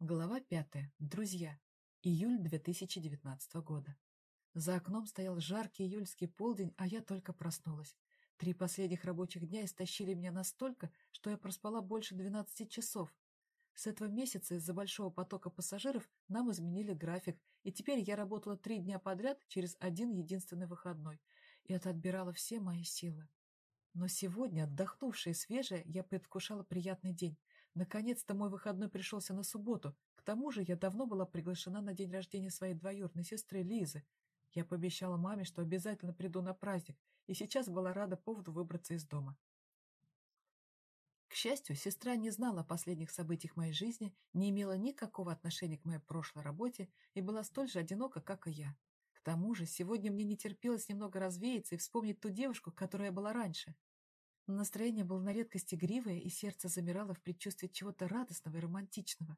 Глава пятая. Друзья. Июль 2019 года. За окном стоял жаркий июльский полдень, а я только проснулась. Три последних рабочих дня истощили меня настолько, что я проспала больше 12 часов. С этого месяца из-за большого потока пассажиров нам изменили график, и теперь я работала три дня подряд через один единственный выходной, и это отбирало все мои силы. Но сегодня, отдохнувшая и свежая, я предвкушала приятный день. Наконец-то мой выходной пришелся на субботу. К тому же я давно была приглашена на день рождения своей двоюродной сестры Лизы. Я пообещала маме, что обязательно приду на праздник, и сейчас была рада поводу выбраться из дома. К счастью, сестра не знала о последних событиях моей жизни, не имела никакого отношения к моей прошлой работе и была столь же одинока, как и я. К тому же, сегодня мне не терпелось немного развеяться и вспомнить ту девушку, которая была раньше. Настроение было на редкость игривое, и сердце замирало в предчувствии чего-то радостного и романтичного.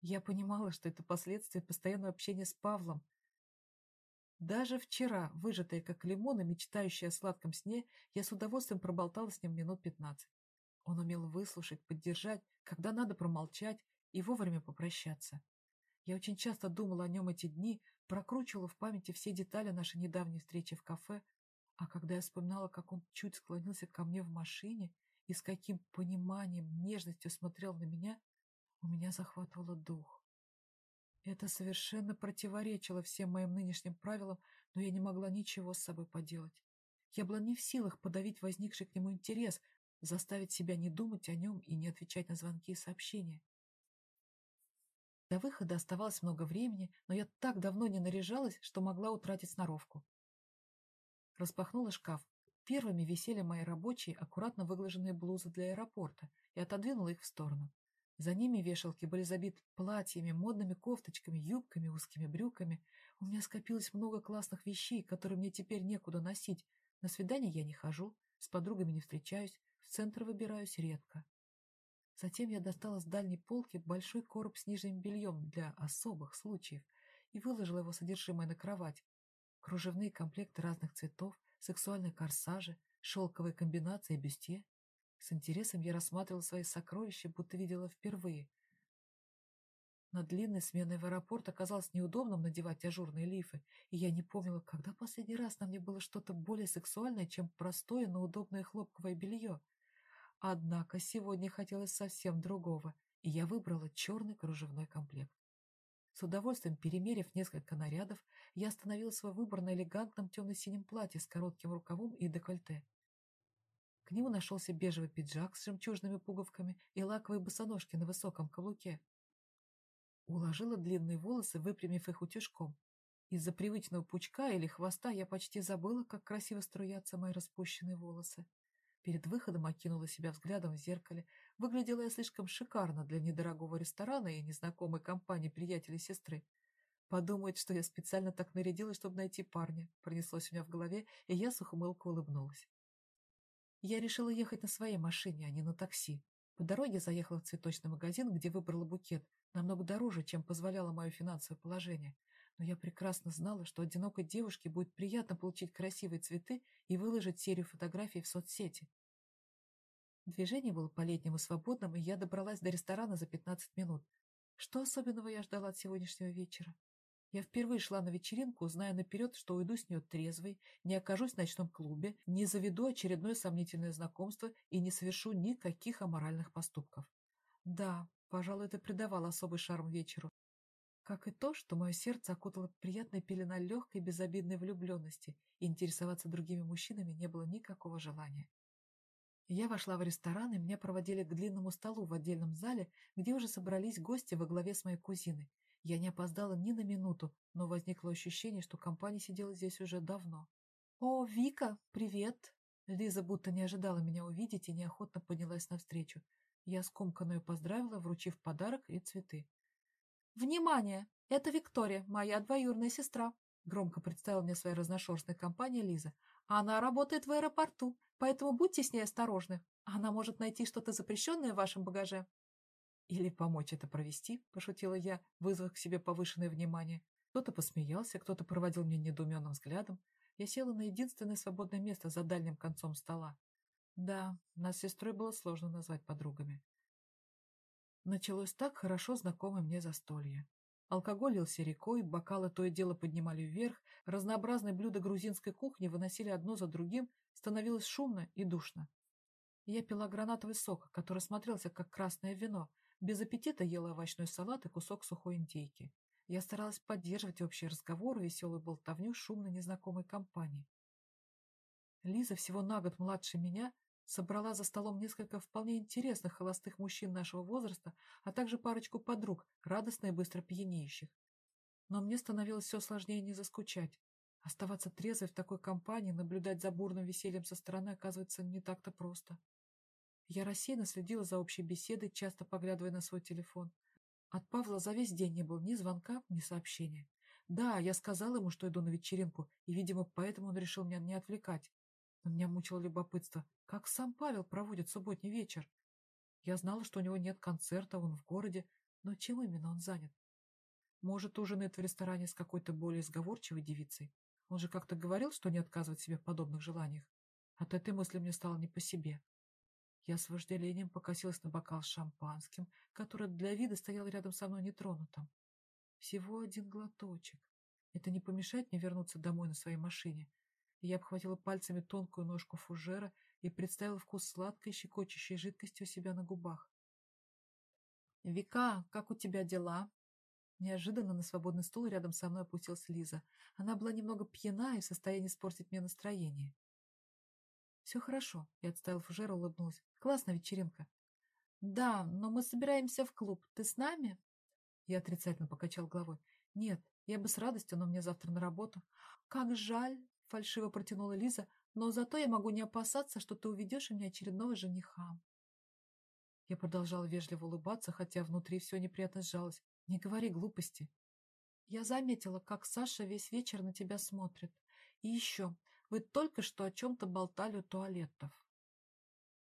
Я понимала, что это последствия постоянного общения с Павлом. Даже вчера, выжатая как лимон и мечтающая о сладком сне, я с удовольствием проболтала с ним минут пятнадцать. Он умел выслушать, поддержать, когда надо промолчать и вовремя попрощаться. Я очень часто думала о нем эти дни, прокручивала в памяти все детали нашей недавней встречи в кафе, а когда я вспоминала, как он чуть склонился ко мне в машине и с каким пониманием, нежностью смотрел на меня, у меня захватывало дух. Это совершенно противоречило всем моим нынешним правилам, но я не могла ничего с собой поделать. Я была не в силах подавить возникший к нему интерес, заставить себя не думать о нем и не отвечать на звонки и сообщения. До выхода оставалось много времени, но я так давно не наряжалась, что могла утратить сноровку. Распахнула шкаф. Первыми висели мои рабочие, аккуратно выглаженные блузы для аэропорта и отодвинула их в сторону. За ними вешалки были забиты платьями, модными кофточками, юбками, узкими брюками. У меня скопилось много классных вещей, которые мне теперь некуда носить. На свидание я не хожу, с подругами не встречаюсь, в центр выбираюсь редко. Затем я достала с дальней полки большой короб с нижним бельем для особых случаев и выложила его содержимое на кровать, кружевные комплекты разных цветов, сексуальные корсажи, шелковые комбинации и бюстье. С интересом я рассматривала свои сокровища, будто видела впервые. На длинной сменой в аэропорт оказалось неудобным надевать ажурные лифы, и я не помнила, когда последний раз на мне было что-то более сексуальное, чем простое, но удобное хлопковое белье. Однако сегодня хотелось совсем другого, и я выбрала черный кружевной комплект. С удовольствием перемерив несколько нарядов, я остановила свой выбор на элегантном темно-синем платье с коротким рукавом и декольте. К нему нашелся бежевый пиджак с жемчужными пуговками и лаковые босоножки на высоком каблуке. Уложила длинные волосы, выпрямив их утюжком. Из-за привычного пучка или хвоста я почти забыла, как красиво струятся мои распущенные волосы. Перед выходом окинула себя взглядом в зеркале. Выглядела я слишком шикарно для недорогого ресторана и незнакомой компании приятелей сестры. Подумает, что я специально так нарядилась, чтобы найти парня. Пронеслось у меня в голове, и я с ухмылкой улыбнулась. Я решила ехать на своей машине, а не на такси. По дороге заехала в цветочный магазин, где выбрала букет, намного дороже, чем позволяло мое финансовое положение но я прекрасно знала, что одинокой девушке будет приятно получить красивые цветы и выложить серию фотографий в соцсети. Движение было по-летнему свободным, и я добралась до ресторана за 15 минут. Что особенного я ждала от сегодняшнего вечера? Я впервые шла на вечеринку, зная наперед, что уйду с нее трезвой, не окажусь в ночном клубе, не заведу очередное сомнительное знакомство и не совершу никаких аморальных поступков. Да, пожалуй, это придавало особый шарм вечеру, как и то, что мое сердце окутало приятная пелена легкой безобидной влюбленности, и интересоваться другими мужчинами не было никакого желания. Я вошла в ресторан, и меня проводили к длинному столу в отдельном зале, где уже собрались гости во главе с моей кузиной. Я не опоздала ни на минуту, но возникло ощущение, что компания сидела здесь уже давно. «О, Вика, привет!» Лиза будто не ожидала меня увидеть и неохотно поднялась навстречу. Я скомканно ее поздравила, вручив подарок и цветы. «Внимание! Это Виктория, моя двоюродная сестра», громко представила мне своя разношерстная компания Лиза. «Она работает в аэропорту, поэтому будьте с ней осторожны. Она может найти что-то запрещенное в вашем багаже». «Или помочь это провести», — пошутила я, вызвав к себе повышенное внимание. Кто-то посмеялся, кто-то проводил меня недоуменным взглядом. Я села на единственное свободное место за дальним концом стола. Да, нас с сестрой было сложно назвать подругами. Началось так хорошо знакомое мне застолье. Алкоголь лился рекой, бокалы то и дело поднимали вверх, разнообразные блюда грузинской кухни выносили одно за другим, становилось шумно и душно. Я пила гранатовый сок, который смотрелся как красное вино, без аппетита ела овощной салат и кусок сухой индейки. Я старалась поддерживать общий разговор и веселую болтовню шумной незнакомой компании. Лиза, всего на год младше меня, собрала за столом несколько вполне интересных холостых мужчин нашего возраста, а также парочку подруг, радостно и быстро пьянеющих. Но мне становилось все сложнее не заскучать. Оставаться трезвой в такой компании, наблюдать за бурным весельем со стороны, оказывается, не так-то просто. Я рассеянно следила за общей беседой, часто поглядывая на свой телефон. От Павла за весь день не было ни звонка, ни сообщения. Да, я сказала ему, что иду на вечеринку, и, видимо, поэтому он решил меня не отвлекать. Но меня мучило любопытство, как сам Павел проводит субботний вечер. Я знала, что у него нет концерта, он в городе, но чем именно он занят? Может, ужинает в ресторане с какой-то более сговорчивой девицей? Он же как-то говорил, что не отказывает себе в подобных желаниях. От этой мысли мне стало не по себе. Я с вожделением покосилась на бокал с шампанским, который для вида стоял рядом со мной нетронутым. Всего один глоточек. Это не помешает мне вернуться домой на своей машине. Я обхватила пальцами тонкую ножку фужера и представила вкус сладкой щекочущей жидкости у себя на губах. «Вика, как у тебя дела?» Неожиданно на свободный стул рядом со мной опустилась Лиза. Она была немного пьяна и в состоянии испортить мне настроение. «Все хорошо», — я отставил фужер и улыбнулась. «Классная вечеринка». «Да, но мы собираемся в клуб. Ты с нами?» Я отрицательно покачал головой. «Нет, я бы с радостью, но мне завтра на работу». «Как жаль!» — фальшиво протянула Лиза. «Но зато я могу не опасаться, что ты уведешь у меня очередного жениха». Я продолжала вежливо улыбаться, хотя внутри все неприятно сжалось. «Не говори глупости». «Я заметила, как Саша весь вечер на тебя смотрит. И еще, вы только что о чем-то болтали у туалетов.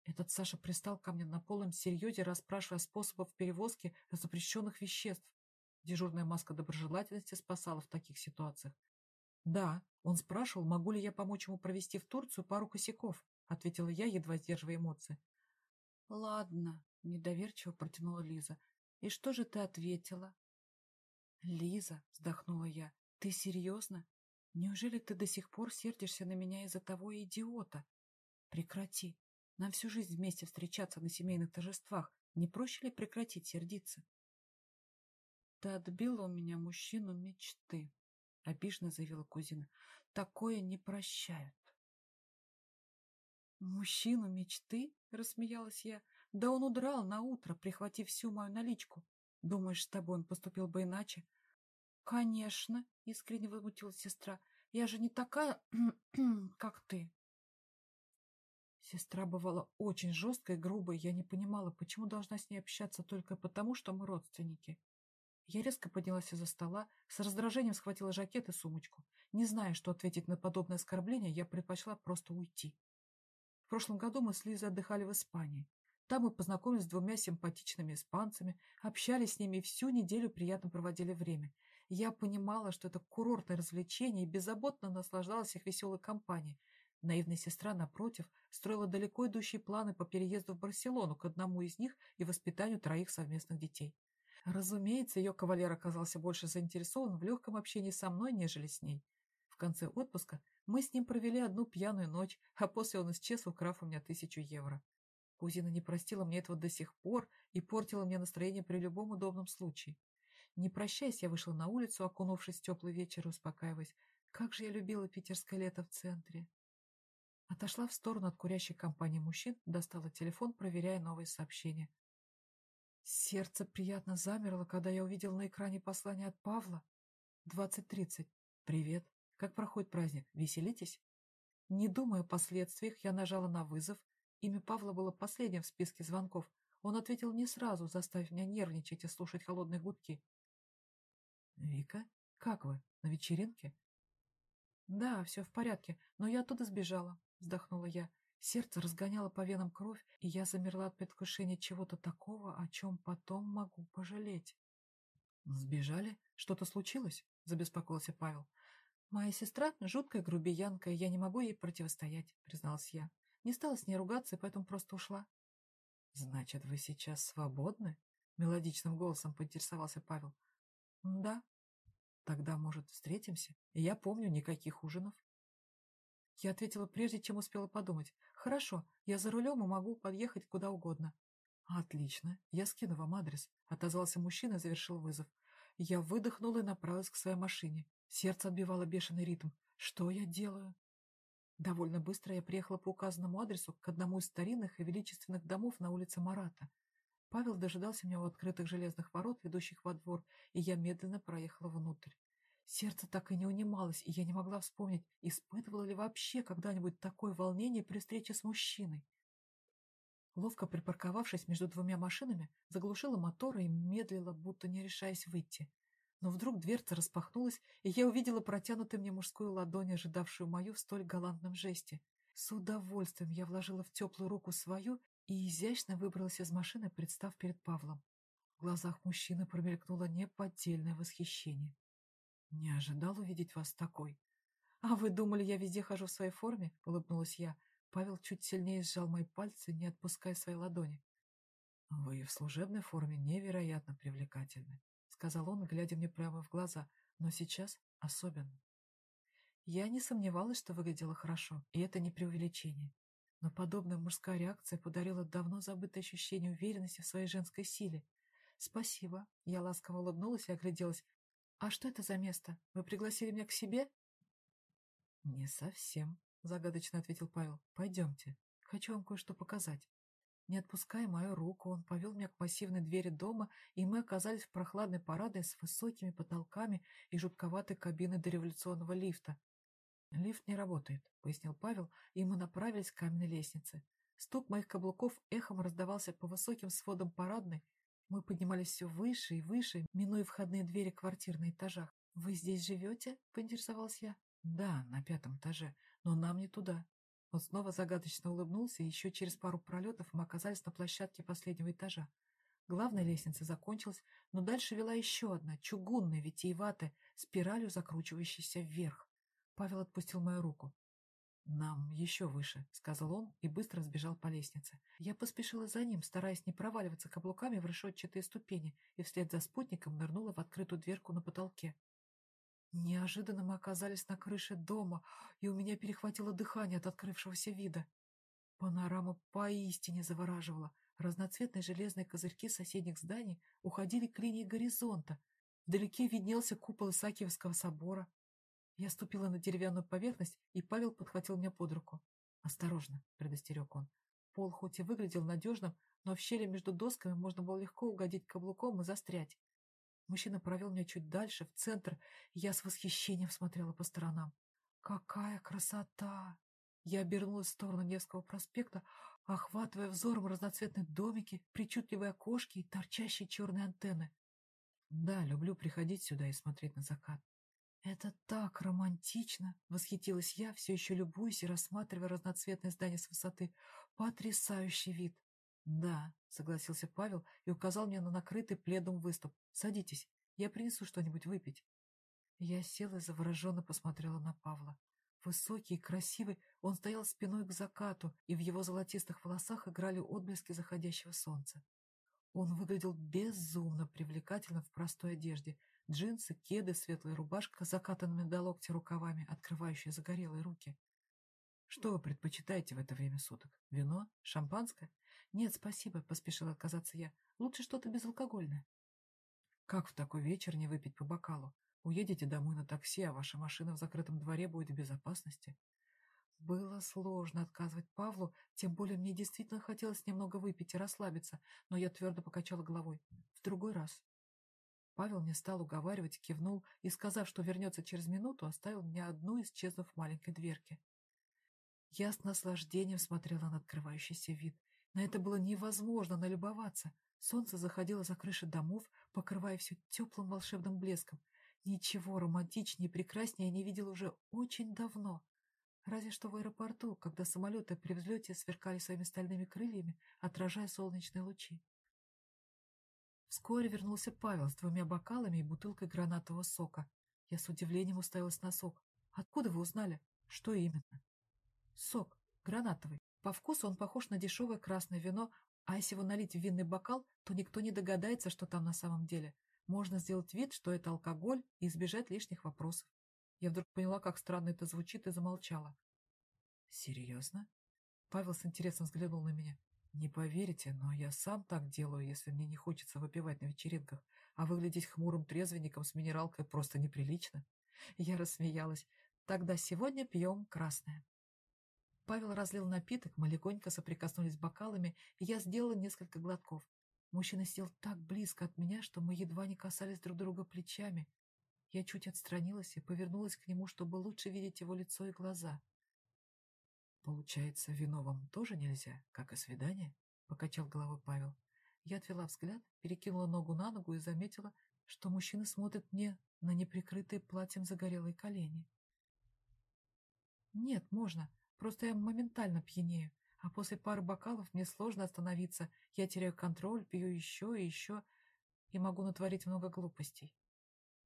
Этот Саша пристал ко мне на полном серьезе, расспрашивая способов перевозки запрещенных веществ. Дежурная маска доброжелательности спасала в таких ситуациях. «Да, он спрашивал, могу ли я помочь ему провести в Турцию пару косяков», ответила я, едва сдерживая эмоции. «Ладно», — недоверчиво протянула Лиза. «И что же ты ответила?» «Лиза», — вздохнула я, — «ты серьезно? Неужели ты до сих пор сердишься на меня из-за того идиота? Прекрати. Нам всю жизнь вместе встречаться на семейных торжествах. Не проще ли прекратить сердиться? Ты отбила у меня мужчину мечты, — обиженно заявила кузина. Такое не прощают. «Мужчину мечты?» — рассмеялась я. «Да он удрал на утро, прихватив всю мою наличку. Думаешь, с тобой он поступил бы иначе? «Конечно», — искренне возмутилась сестра. «Я же не такая, как ты». Сестра бывала очень жесткой и грубой. Я не понимала, почему должна с ней общаться только потому, что мы родственники. Я резко поднялась из-за стола, с раздражением схватила жакет и сумочку. Не зная, что ответить на подобное оскорбление, я предпочла просто уйти. В прошлом году мы с Лизой отдыхали в Испании. Там мы познакомились с двумя симпатичными испанцами, общались с ними и всю неделю приятно проводили время. Я понимала, что это курортное развлечение и беззаботно наслаждалась их веселой компанией. Наивная сестра, напротив, строила далеко идущие планы по переезду в Барселону к одному из них и воспитанию троих совместных детей. Разумеется, ее кавалер оказался больше заинтересован в легком общении со мной, нежели с ней. В конце отпуска мы с ним провели одну пьяную ночь, а после он исчез, украв у меня тысячу евро. Кузина не простила мне этого до сих пор и портила мне настроение при любом удобном случае. Не прощаясь, я вышла на улицу, окунувшись в теплый вечер, успокаиваясь. Как же я любила питерское лето в центре. Отошла в сторону от курящей компании мужчин, достала телефон, проверяя новые сообщения. Сердце приятно замерло, когда я увидела на экране послание от Павла. Двадцать тридцать. Привет. Как проходит праздник? Веселитесь? Не думая о последствиях, я нажала на вызов. Имя Павла было последним в списке звонков. Он ответил не сразу, заставив меня нервничать и слушать холодные гудки. «Вика, как вы? На вечеринке?» «Да, все в порядке, но я оттуда сбежала», — вздохнула я. Сердце разгоняло по венам кровь, и я замерла от предвкушения чего-то такого, о чем потом могу пожалеть. «Сбежали? Что-то случилось?» — забеспокоился Павел. «Моя сестра — жуткая грубиянка, и я не могу ей противостоять», — призналась я. Не стала с ней ругаться, и поэтому просто ушла. «Значит, вы сейчас свободны?» Мелодичным голосом поинтересовался Павел. Да. Тогда, может, встретимся? Я помню, никаких ужинов. Я ответила, прежде чем успела подумать. Хорошо, я за рулем и могу подъехать куда угодно. Отлично, я скину вам адрес. Отозвался мужчина и завершил вызов. Я выдохнула и направилась к своей машине. Сердце отбивало бешеный ритм. Что я делаю? Довольно быстро я приехала по указанному адресу к одному из старинных и величественных домов на улице Марата. Павел дожидался меня у открытых железных ворот, ведущих во двор, и я медленно проехала внутрь. Сердце так и не унималось, и я не могла вспомнить, испытывала ли вообще когда-нибудь такое волнение при встрече с мужчиной. Ловко припарковавшись между двумя машинами, заглушила мотор и медлила, будто не решаясь выйти. Но вдруг дверца распахнулась, и я увидела протянутую мне мужскую ладонь, ожидавшую мою в столь галантном жесте. С удовольствием я вложила в теплую руку свою и изящно выбралась из машины, представ перед Павлом. В глазах мужчины промелькнуло неподдельное восхищение. «Не ожидал увидеть вас такой». «А вы думали, я везде хожу в своей форме?» — улыбнулась я. Павел чуть сильнее сжал мои пальцы, не отпуская своей ладони. «Вы в служебной форме невероятно привлекательны», — сказал он, глядя мне прямо в глаза, но сейчас особенно. Я не сомневалась, что выглядела хорошо, и это не преувеличение. Но подобная мужская реакция подарила давно забытое ощущение уверенности в своей женской силе. «Спасибо». Я ласково улыбнулась и огляделась. «А что это за место? Вы пригласили меня к себе?» «Не совсем», — загадочно ответил Павел. «Пойдемте. Хочу вам кое-что показать». Не отпуская мою руку, он повел меня к массивной двери дома, и мы оказались в прохладной парадной с высокими потолками и жутковатой кабиной дореволюционного лифта, «Лифт не работает», — пояснил Павел, и мы направились к каменной лестнице. Стук моих каблуков эхом раздавался по высоким сводам парадной. Мы поднимались все выше и выше, минуя входные двери квартир на этажах. «Вы здесь живете?» — поинтересовалась я. «Да, на пятом этаже, но нам не туда». Он снова загадочно улыбнулся, и еще через пару пролетов мы оказались на площадке последнего этажа. Главная лестница закончилась, но дальше вела еще одна, чугунная, витиеватая, спиралью закручивающаяся вверх. Павел отпустил мою руку. «Нам еще выше», — сказал он и быстро сбежал по лестнице. Я поспешила за ним, стараясь не проваливаться каблуками в решетчатые ступени, и вслед за спутником нырнула в открытую дверку на потолке. Неожиданно мы оказались на крыше дома, и у меня перехватило дыхание от открывшегося вида. Панорама поистине завораживала. Разноцветные железные козырьки соседних зданий уходили к линии горизонта. Вдалеке виднелся купол Исаакиевского собора, я ступила на деревянную поверхность, и Павел подхватил меня под руку. «Осторожно», — предостерег он. Пол хоть и выглядел надежным, но в щели между досками можно было легко угодить каблуком и застрять. Мужчина провел меня чуть дальше, в центр, и я с восхищением смотрела по сторонам. «Какая красота!» Я обернулась в сторону Невского проспекта, охватывая взором разноцветные домики, причудливые окошки и торчащие черные антенны. Да, люблю приходить сюда и смотреть на закат. «Это так романтично!» — восхитилась я, все еще любуясь и рассматривая разноцветные здания с высоты. «Потрясающий вид!» «Да», — согласился Павел и указал мне на накрытый пледом выступ. «Садитесь, я принесу что-нибудь выпить». Я села и завороженно посмотрела на Павла. Высокий и красивый, он стоял спиной к закату, и в его золотистых волосах играли отблески заходящего солнца. Он выглядел безумно привлекательно в простой одежде, Джинсы, кеды, светлая рубашка, закатанными до локтя рукавами, открывающие загорелые руки. Что вы предпочитаете в это время суток? Вино? Шампанское? Нет, спасибо, поспешила отказаться я. Лучше что-то безалкогольное. Как в такой вечер не выпить по бокалу? Уедете домой на такси, а ваша машина в закрытом дворе будет в безопасности. Было сложно отказывать Павлу, тем более мне действительно хотелось немного выпить и расслабиться, но я твердо покачала головой. В другой раз. Павел не стал уговаривать, кивнул и, сказав, что вернется через минуту, оставил меня одну, исчезнув в маленькой дверке. Я с наслаждением смотрела на открывающийся вид. На это было невозможно налюбоваться. Солнце заходило за крыши домов, покрывая все теплым волшебным блеском. Ничего романтичнее и прекраснее я не видел уже очень давно. Разве что в аэропорту, когда самолеты при взлете сверкали своими стальными крыльями, отражая солнечные лучи. Вскоре вернулся Павел с двумя бокалами и бутылкой гранатового сока. Я с удивлением уставилась на сок. «Откуда вы узнали? Что именно?» «Сок. Гранатовый. По вкусу он похож на дешевое красное вино, А если его налить в винный бокал, то никто не догадается, что там на самом деле. Можно сделать вид, что это алкоголь, и избежать лишних вопросов. Я вдруг поняла, как странно это звучит, и замолчала. «Серьезно?» Павел с интересом взглянул на меня. «Не поверите, но я сам так делаю, если мне не хочется выпивать на вечеринках, а выглядеть хмурым трезвенником с минералкой просто неприлично». Я рассмеялась. «Тогда сегодня пьем красное». Павел разлил напиток, мы легонько соприкоснулись бокалами, и я сделала несколько глотков. Мужчина сел так близко от меня, что мы едва не касались друг друга плечами. Я чуть отстранилась и повернулась к нему, чтобы лучше видеть его лицо и глаза. «Получается, вино вам тоже нельзя, как и свидание?» — покачал головой Павел. Я отвела взгляд, перекинула ногу на ногу и заметила, что мужчина смотрит мне на неприкрытые платьем загорелые колени. «Нет, можно. Просто я моментально пьянею. А после пары бокалов мне сложно остановиться. Я теряю контроль, пью еще и еще, и могу натворить много глупостей.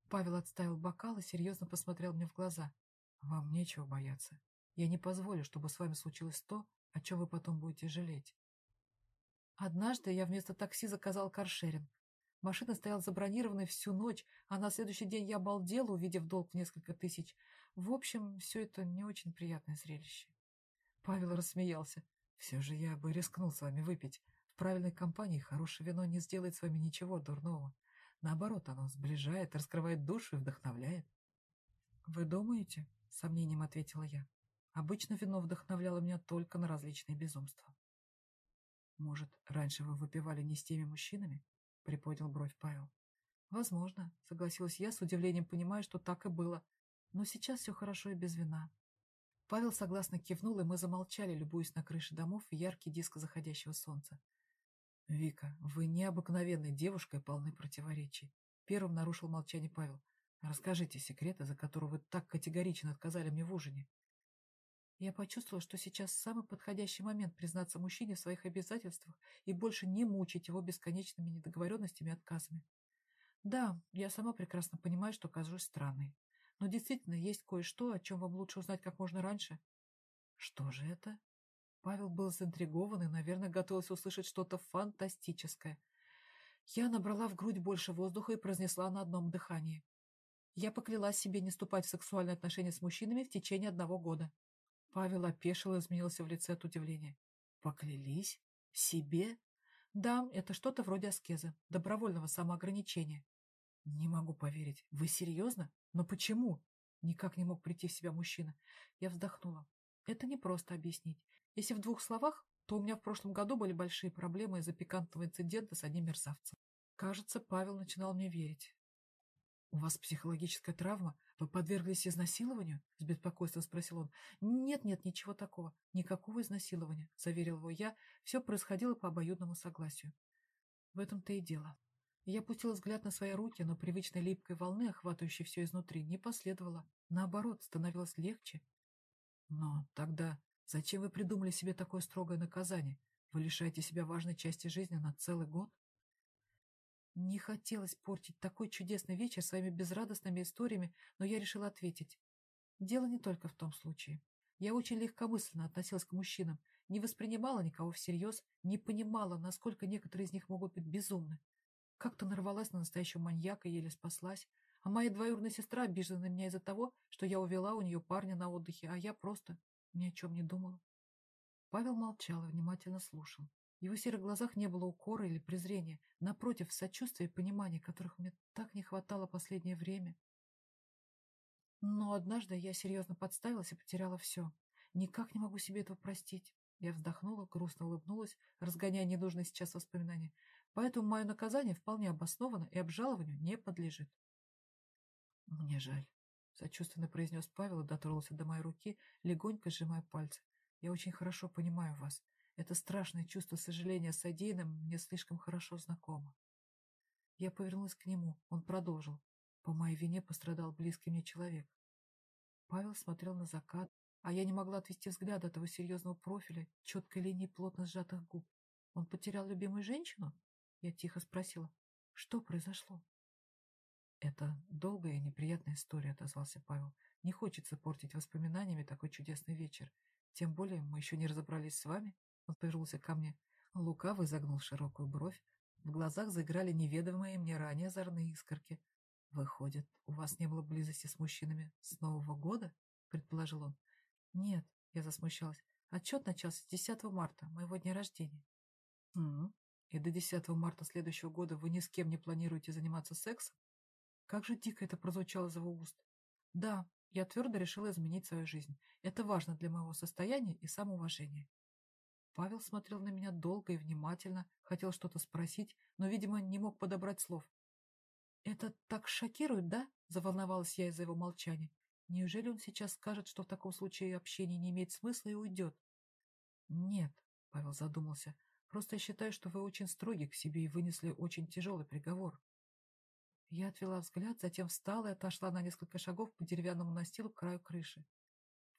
Павел отставил бокал и серьезно посмотрел мне в глаза. «Вам нечего бояться. Я не позволю, чтобы с вами случилось то, о чем вы потом будете жалеть». Однажды я вместо такси заказал каршеринг. Машина стояла забронированной всю ночь, а на следующий день я обалдела, увидев долг в несколько тысяч. В общем, все это не очень приятное зрелище. Павел рассмеялся. Все же я бы рискнул с вами выпить. В правильной компании хорошее вино не сделает с вами ничего дурного. Наоборот, оно сближает, раскрывает душу и вдохновляет. «Вы думаете?» — сомнением ответила я. «Обычно вино вдохновляло меня только на различные безумства». «Может, раньше вы выпивали не с теми мужчинами?» — приподнял бровь Павел. «Возможно», — согласилась я, с удивлением понимая, что так и было. «Но сейчас все хорошо и без вина. Павел согласно кивнул, и мы замолчали, любуясь на крыши домов и яркий диск заходящего солнца. «Вика, вы необыкновенная девушка и полны противоречий». Первым нарушил молчание Павел. «Расскажите секреты, за которые вы так категорично отказали мне в ужине». Я почувствовала, что сейчас самый подходящий момент признаться мужчине в своих обязательствах и больше не мучить его бесконечными недоговоренностями и отказами. Да, я сама прекрасно понимаю, что кажусь странной. Но действительно есть кое-что, о чем вам лучше узнать как можно раньше. Что же это? Павел был заинтригован и, наверное, готовился услышать что-то фантастическое. Я набрала в грудь больше воздуха и произнесла на одном дыхании. Я поклялась себе не ступать в сексуальные отношения с мужчинами в течение одного года. Павел опешил и изменился в лице от удивления. Поклялись? Себе? Да, это что-то вроде аскезы, добровольного самоограничения. Не могу поверить. Вы серьезно? Но почему? Никак не мог прийти в себя мужчина. Я вздохнула. Это не просто объяснить. Если в двух словах, то у меня в прошлом году были большие проблемы из-за пикантного инцидента с одним мерзавцем. Кажется, Павел начинал мне верить. «У вас психологическая травма? Вы подверглись изнасилованию?» — с беспокойством спросил он. «Нет-нет, ничего такого. Никакого изнасилования», — заверил его я. Все происходило по обоюдному согласию. В этом-то и дело. Я пустила взгляд на свои руки, но привычной липкой волны, охватывающей все изнутри, не последовало. Наоборот, становилось легче. Но тогда зачем вы придумали себе такое строгое наказание? Вы лишаете себя важной части жизни на целый год? Не хотелось портить такой чудесный вечер своими безрадостными историями, но я решила ответить. Дело не только в том случае. Я очень легкомысленно относилась к мужчинам, не воспринимала никого всерьез, не понимала, насколько некоторые из них могут быть безумны. Как-то нарвалась на настоящего маньяка и еле спаслась. А моя двоюродная сестра обижена на меня из-за того, что я увела у нее парня на отдыхе, а я просто ни о чем не думала. Павел молчал и внимательно слушал. В его серых глазах не было укора или презрения, напротив, сочувствия и понимания, которых мне так не хватало последнее время. Но однажды я серьезно подставилась и потеряла все. Никак не могу себе этого простить. Я вздохнула, грустно улыбнулась, разгоняя ненужные сейчас воспоминания. Поэтому мое наказание вполне обосновано и обжалованию не подлежит. — Мне жаль, — сочувственно произнес Павел и дотронулся до моей руки, легонько сжимая пальцы. — Я очень хорошо понимаю вас. Это страшное чувство сожаления о содеянном мне слишком хорошо знакомо. Я повернулась к нему. Он продолжил. По моей вине пострадал близкий мне человек. Павел смотрел на закат, а я не могла отвести взгляд от его серьезного профиля, четкой линии плотно сжатых губ. Он потерял любимую женщину? Я тихо спросила, что произошло? Это долгая и неприятная история, отозвался Павел. Не хочется портить воспоминаниями такой чудесный вечер. Тем более мы еще не разобрались с вами. Он ко мне. Лукавый загнул широкую бровь. В глазах заиграли неведомые мне ранее озорные искорки. «Выходит, у вас не было близости с мужчинами с Нового года?» — предположил он. «Нет», — я засмущалась. «Отчет начался с 10 марта, моего дня рождения». «М -м, и до 10 марта следующего года вы ни с кем не планируете заниматься сексом? Как же дико это прозвучало из его уст. Да, я твердо решила изменить свою жизнь. Это важно для моего состояния и самоуважения. Павел смотрел на меня долго и внимательно, хотел что-то спросить, но, видимо, не мог подобрать слов. «Это так шокирует, да?» – заволновалась я из-за его молчания. «Неужели он сейчас скажет, что в таком случае общение не имеет смысла и уйдет?» «Нет», – Павел задумался, – «просто я считаю, что вы очень строги к себе и вынесли очень тяжелый приговор». Я отвела взгляд, затем встала и отошла на несколько шагов по деревянному настилу к краю крыши.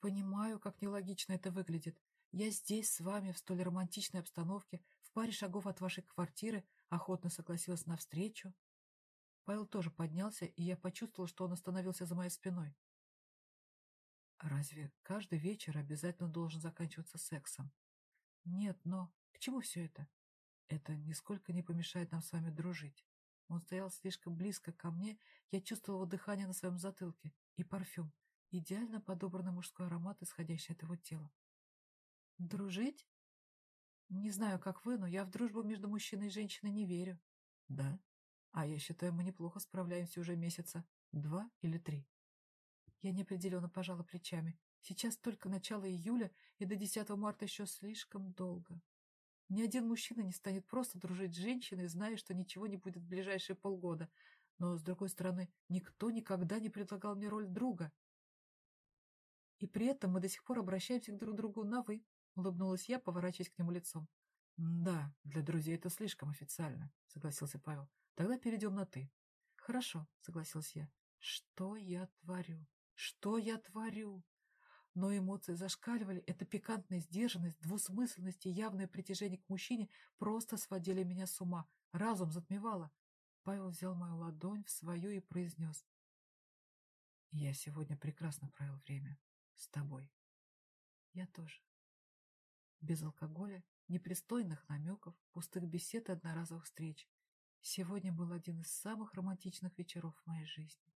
Понимаю, как нелогично это выглядит. Я здесь с вами в столь романтичной обстановке, в паре шагов от вашей квартиры, охотно согласилась на встречу. Павел тоже поднялся, и я почувствовала, что он остановился за моей спиной. Разве каждый вечер обязательно должен заканчиваться сексом? Нет, но к чему все это? Это нисколько не помешает нам с вами дружить. Он стоял слишком близко ко мне, я чувствовала дыхание на своем затылке и парфюм, идеально подобранный мужской аромат, исходящий от его тела. Дружить? Не знаю, как вы, но я в дружбу между мужчиной и женщиной не верю. Да? А я считаю, мы неплохо справляемся уже месяца два или три. Я неопределенно пожала плечами. Сейчас только начало июля, и до 10 марта еще слишком долго. Ни один мужчина не станет просто дружить с женщиной, зная, что ничего не будет в ближайшие полгода. Но, с другой стороны, никто никогда не предлагал мне роль друга. И при этом мы до сих пор обращаемся друг к другу на «вы», — улыбнулась я, поворачиваясь к нему лицом. «Да, для друзей это слишком официально», — согласился Павел. «Тогда перейдем на «ты». «Хорошо», — согласилась я. «Что я творю? Что я творю?» Но эмоции зашкаливали, эта пикантная сдержанность, двусмысленность и явное притяжение к мужчине просто сводили меня с ума, разум затмевало. Павел взял мою ладонь в свою и произнес. «Я сегодня прекрасно провел время с тобой. Я тоже» без алкоголя, непристойных намеков, пустых бесед и одноразовых встреч. Сегодня был один из самых романтичных вечеров в моей жизни.